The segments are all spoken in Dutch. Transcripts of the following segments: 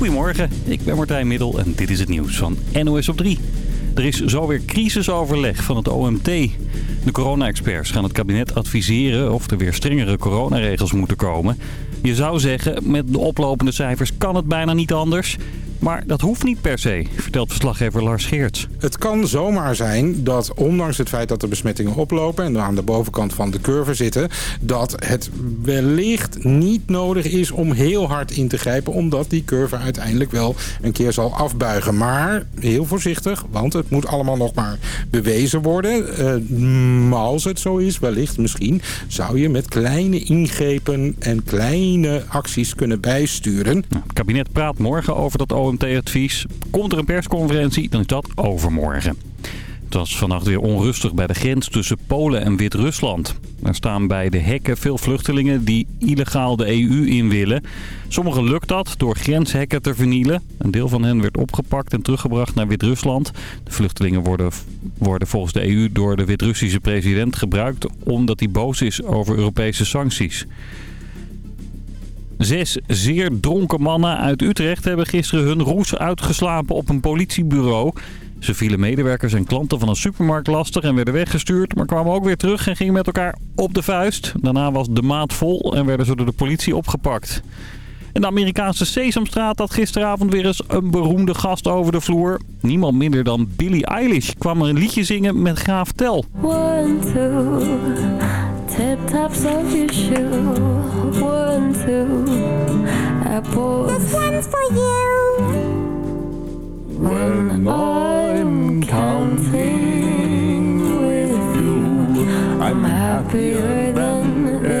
Goedemorgen, ik ben Martijn Middel en dit is het nieuws van NOS op 3. Er is zo weer crisisoverleg van het OMT. De corona-experts gaan het kabinet adviseren of er weer strengere coronaregels moeten komen. Je zou zeggen, met de oplopende cijfers kan het bijna niet anders... Maar dat hoeft niet per se, vertelt verslaggever Lars Geerts. Het kan zomaar zijn dat ondanks het feit dat de besmettingen oplopen... en aan de bovenkant van de curve zitten... dat het wellicht niet nodig is om heel hard in te grijpen... omdat die curve uiteindelijk wel een keer zal afbuigen. Maar heel voorzichtig, want het moet allemaal nog maar bewezen worden. Uh, als het zo is, wellicht misschien... zou je met kleine ingrepen en kleine acties kunnen bijsturen. Nou, het kabinet praat morgen over dat OMT-advies. Komt er een persconferentie, dan is dat overmorgen. Het was vannacht weer onrustig bij de grens tussen Polen en Wit-Rusland. Er staan bij de hekken veel vluchtelingen die illegaal de EU in willen. Sommigen lukt dat door grenshekken te vernielen. Een deel van hen werd opgepakt en teruggebracht naar Wit-Rusland. De vluchtelingen worden, worden volgens de EU door de Wit-Russische president gebruikt... omdat hij boos is over Europese sancties. Zes zeer dronken mannen uit Utrecht hebben gisteren hun roes uitgeslapen op een politiebureau. Ze vielen medewerkers en klanten van een supermarkt lastig en werden weggestuurd, maar kwamen ook weer terug en gingen met elkaar op de vuist. Daarna was de maat vol en werden ze door de politie opgepakt. En de Amerikaanse Sesamstraat had gisteravond weer eens een beroemde gast over de vloer. Niemand minder dan Billie Eilish kwam er een liedje zingen met Graaf Tel. One, two, tip tops of your shoe. One, two, apples. This one's for you. When I'm counting with you, I'm happier than de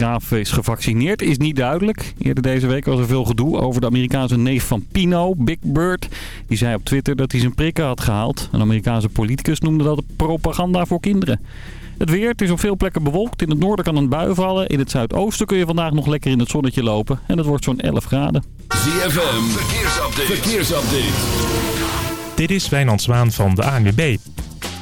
graaf is gevaccineerd is niet duidelijk. Eerder deze week was er veel gedoe over de Amerikaanse neef van Pino, Big Bird. Die zei op Twitter dat hij zijn prikken had gehaald. Een Amerikaanse politicus noemde dat propaganda voor kinderen. Het weer, het is op veel plekken bewolkt. In het noorden kan een bui vallen. In het zuidoosten kun je vandaag nog lekker in het zonnetje lopen. En het wordt zo'n 11 graden. ZFM, verkeersupdate. verkeersupdate. Dit is Wijnand Zwaan van de ANWB.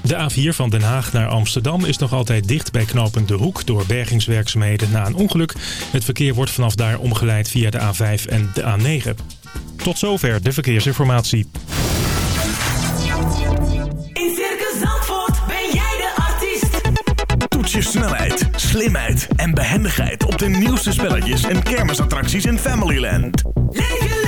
De A4 van Den Haag naar Amsterdam is nog altijd dicht bij knooppunt De Hoek door bergingswerkzaamheden na een ongeluk. Het verkeer wordt vanaf daar omgeleid via de A5 en de A9. Tot zover de verkeersinformatie. In Circus Zandvoort ben jij de artiest. Toets je snelheid, slimheid en behendigheid op de nieuwste spelletjes en kermisattracties in Familyland. Leef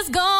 is gone.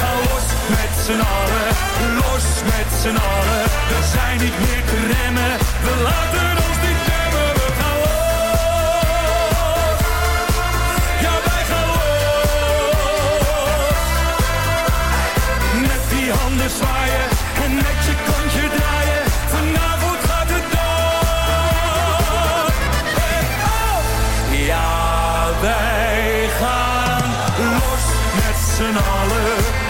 los met z'n allen, los met z'n allen. We zijn niet meer te remmen, we laten ons niet remmen. We gaan los, ja wij gaan los. Met die handen zwaaien en met je kontje draaien. Vanavond gaat het door. Oh, ja wij gaan los met z'n allen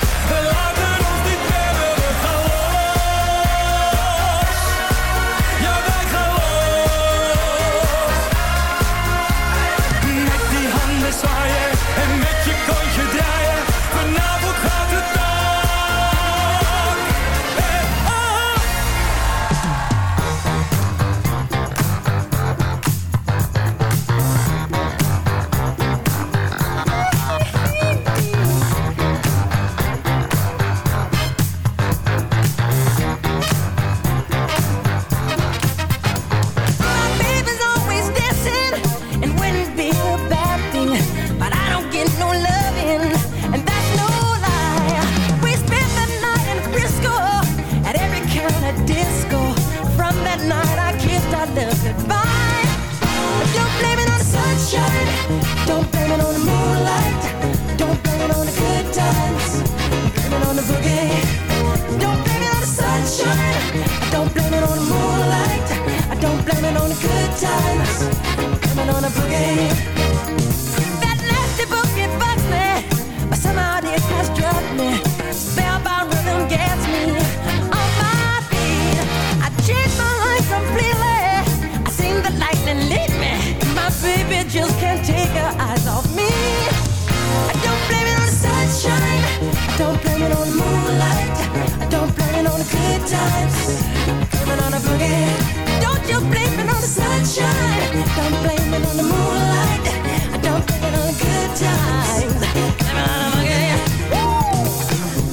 On the moonlight. I don't blame it good times. Blaming on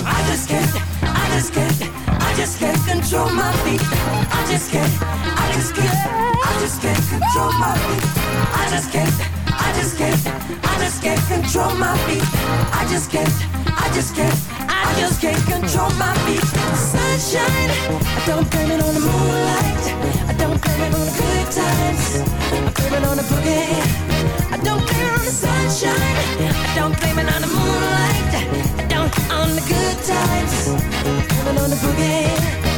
I just can't, I just can't, I just can't, I just can't control my feet. I just can't, I just can't, I just can't control my feet. I just can't, I just can't, I just can't control my feet sunshine. I don't blame it on the moonlight. I don't blame it on the good times. I blame it on the boogie. I don't blame it on the sunshine. I don't blame it on the moonlight. I don't on the good times. I blame it on the boogie.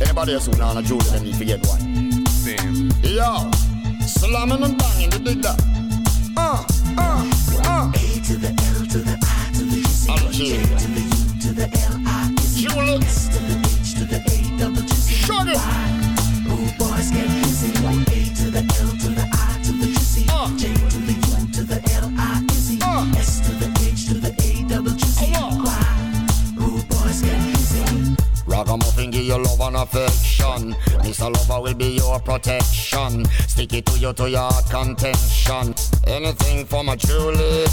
Anybody else who know a Julie, then need to get one. Same. Yo, slamming and banging, you dig that? Uh, uh, uh. A to the L to the I to the G. I'll G. to the U to the L I is Julie. S to the H to the A double G C. Shut it. Rude boys get busy. A to the L to the I Ragamuffin give you love and affection. Mr. Lover will be your protection. Stick it to you to your contention. Anything for my Julie.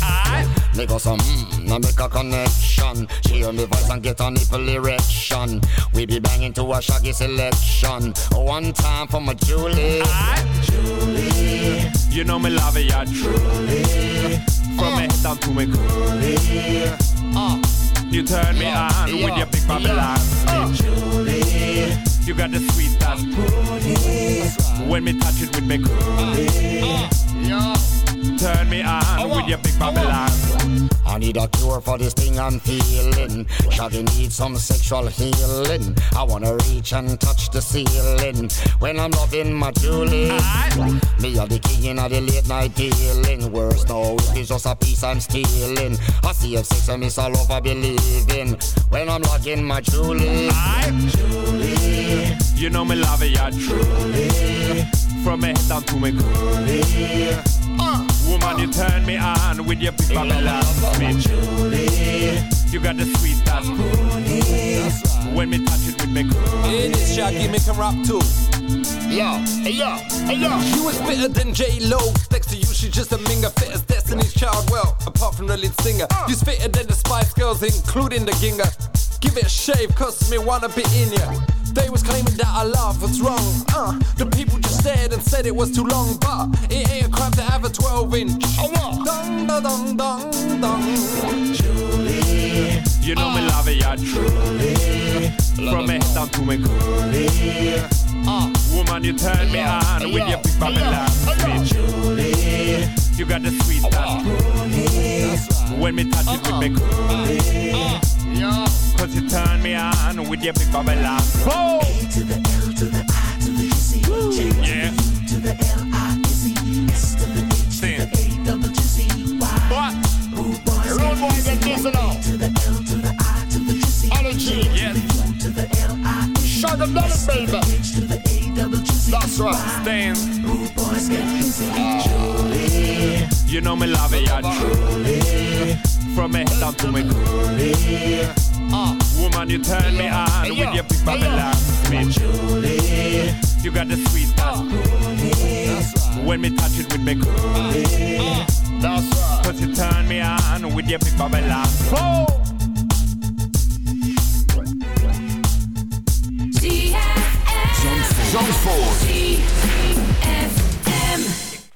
Make us some mm, now make a connection. She hear me voice and get a nipple erection. We be banging to a shaggy selection. One time for my Julie. Julie. You know me love it, yeah, truly. From me head down to me coolie. Uh, You turn me Yeah, on yeah, with your big Babylon. Uh. Julie. You got the sweetest coolie. When me touch it with me coolie. yeah. Turn me on with your big Babylon. I need a cure for this thing I'm feeling. Shaggy needs some sexual healing. I wanna reach and touch the ceiling when I'm loving my Julie. Me are the king of the late night dealing. Worse no, it's just a piece I'm stealing. I see if sex and miss all over believing when I'm loving my Julie. Julie. You know me love it, yeah, truly. From me head down to me coolie. Uh, Woman, you turn me on with your big Babylon. Me Julie. You got the sweetest coolie. When me touch it with me coolie. Hey, this Shaggy make him rap too. yo, hey yo, hey yo. You is fitter than J Lo. Next to you, she's just a minger. Fit as Destiny's Child. Well, apart from the lead singer, uh. you's fitter than the Spice Girls, including the Ginger. Give it a shave, cause me wanna be in ya. They was claiming that our love was wrong. Uh, the people just stared and said it was too long, but it ain't a crime to have a 12 inch. Dong, da, dong, dong, dong. You know me love it, yeah, truly. From me head down to me coolie. Uh, Woman, you turn me on with your big Babylon. Me Julie. You got the sweet sweetest coolie. When me touch it with me coolie. yo. Cause you turn me on with your big Babylon. Oh! to the L to the I to the C. Yeah. to the L I E. S to the H Sing. A double G C Y. What? Rude boys Rude boys get this now. To the L to the I to the G C. Energy. Yes. U to the L I. Shut them down, baby. H to the A double G C. That's right. Stand. Rude boys get busy. Julie. You know me love it, yeah, truly. From me head down to me coolie. Uh, Woman, you turn me on with your big Babylon. Me Julie. You got the sweetest coolie. When me touch it with me coolie. that's right. Cause you turn me on with your big Babylon. Oh! Zandvoort.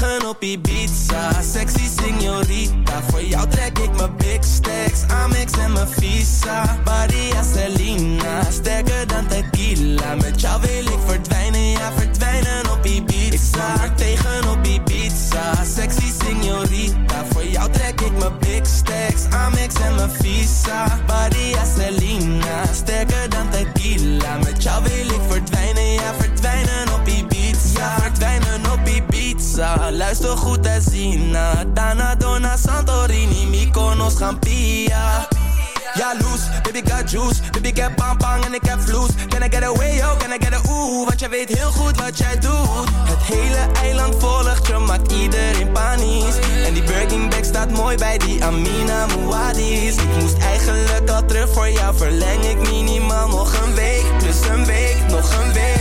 Tegen op Ibiza. Sexy signorita Voor jou trek ik mijn big stacks. Amex en mijn visa Badia Selena. Sterker dan tequila Met jou wil ik verdwijnen. Ja verdwijnen op Ibiza. Ik er tegen op Ibiza. Sexy signorita Voor jou trek ik mijn big stacks. Amex en mijn visa Badia Selena. Sterker dan tequila Met jou wil ik verdwijnen. Ja verdwijnen op Ibiza. Ja verdwijnen Ibiza Luister goed en zien na Dana Dona Santorini nos gaan. Ja, loose, baby got juice, baby get bang bang en ik heb vloes. Can I get away, yo, can I get a ooh? Want jij weet heel goed wat jij doet. Het hele eiland volgt je, maakt iedereen panisch. En die Birkin bag staat mooi bij die Amina Muadis. Ik moest eigenlijk al terug voor jou, verleng ik minimaal nog een week. Plus een week, nog een week.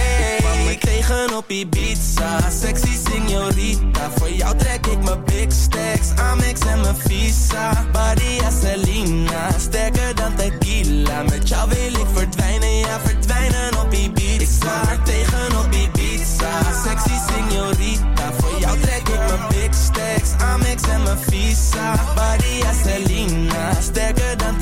Tegen op Ibiza, sexy signorita. Voor jou trek ik mijn big stacks, Amex en mijn visa. Badia Selena, sterker dan tequila. Met jou wil ik verdwijnen, ja verdwijnen op Ibiza. Ik tegen op Ibiza, sexy signorita. Voor jou trek ik mijn big stacks, Amex en mijn visa. Badia Selena, sterker dan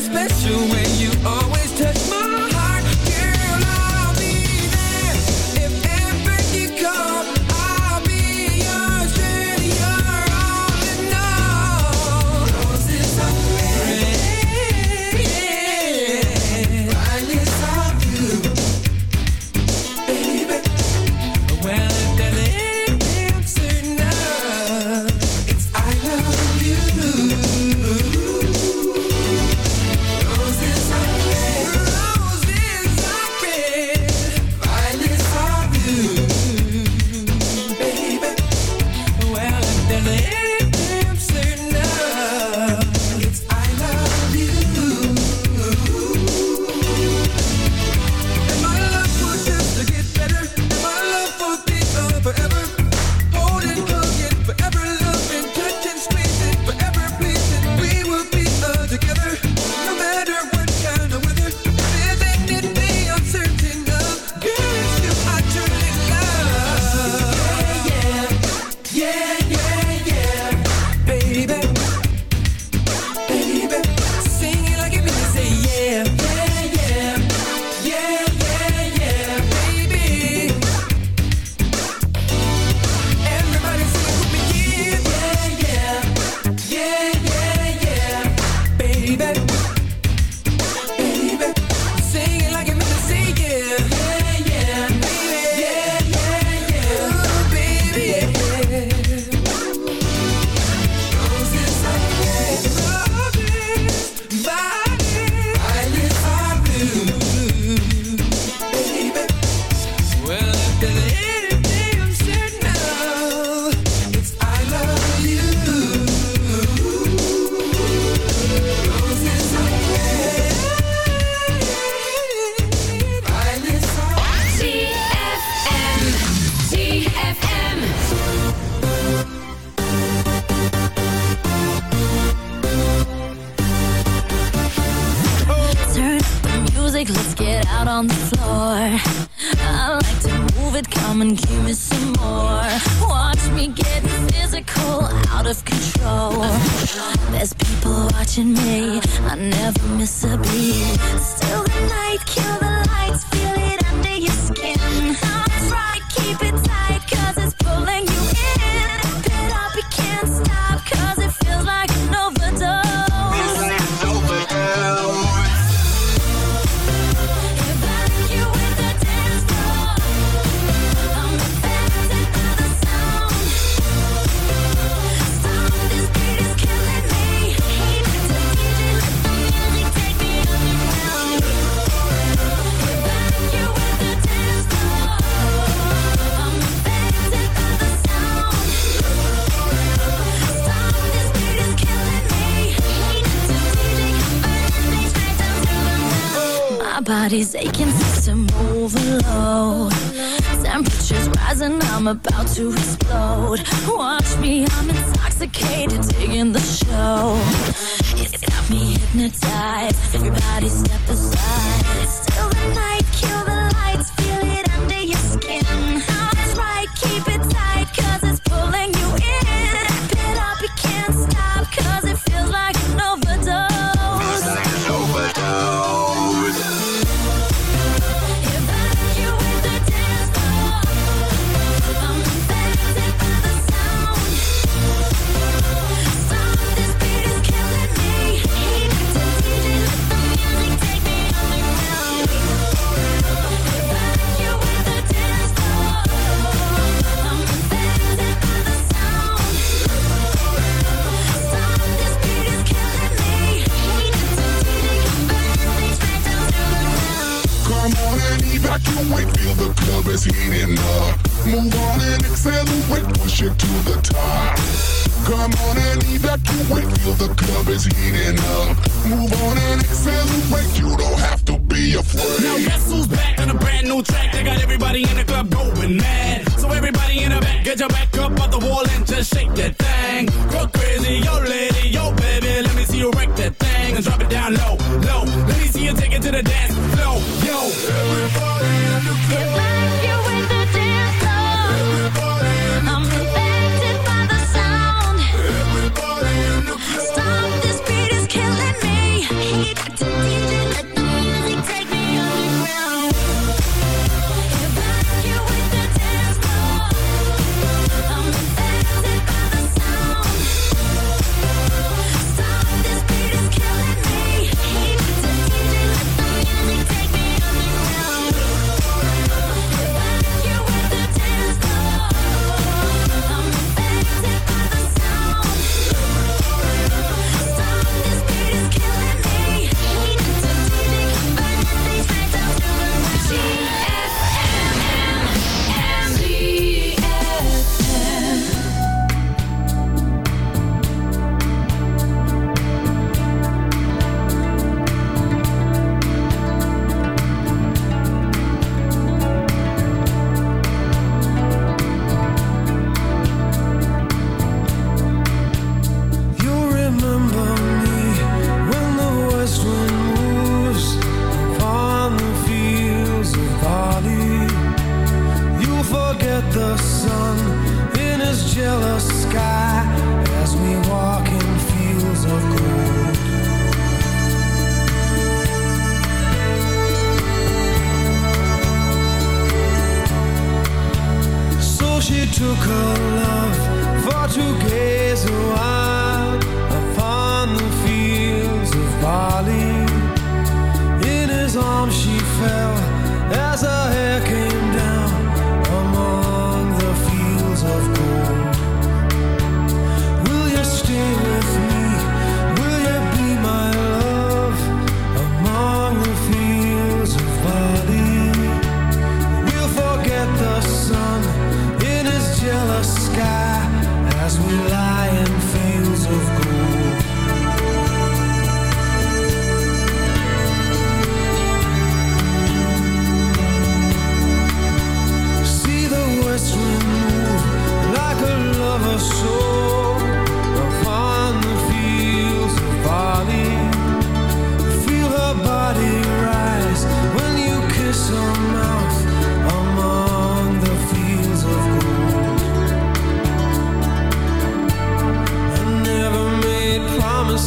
special when you always touch my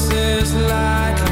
It's like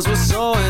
was we're so in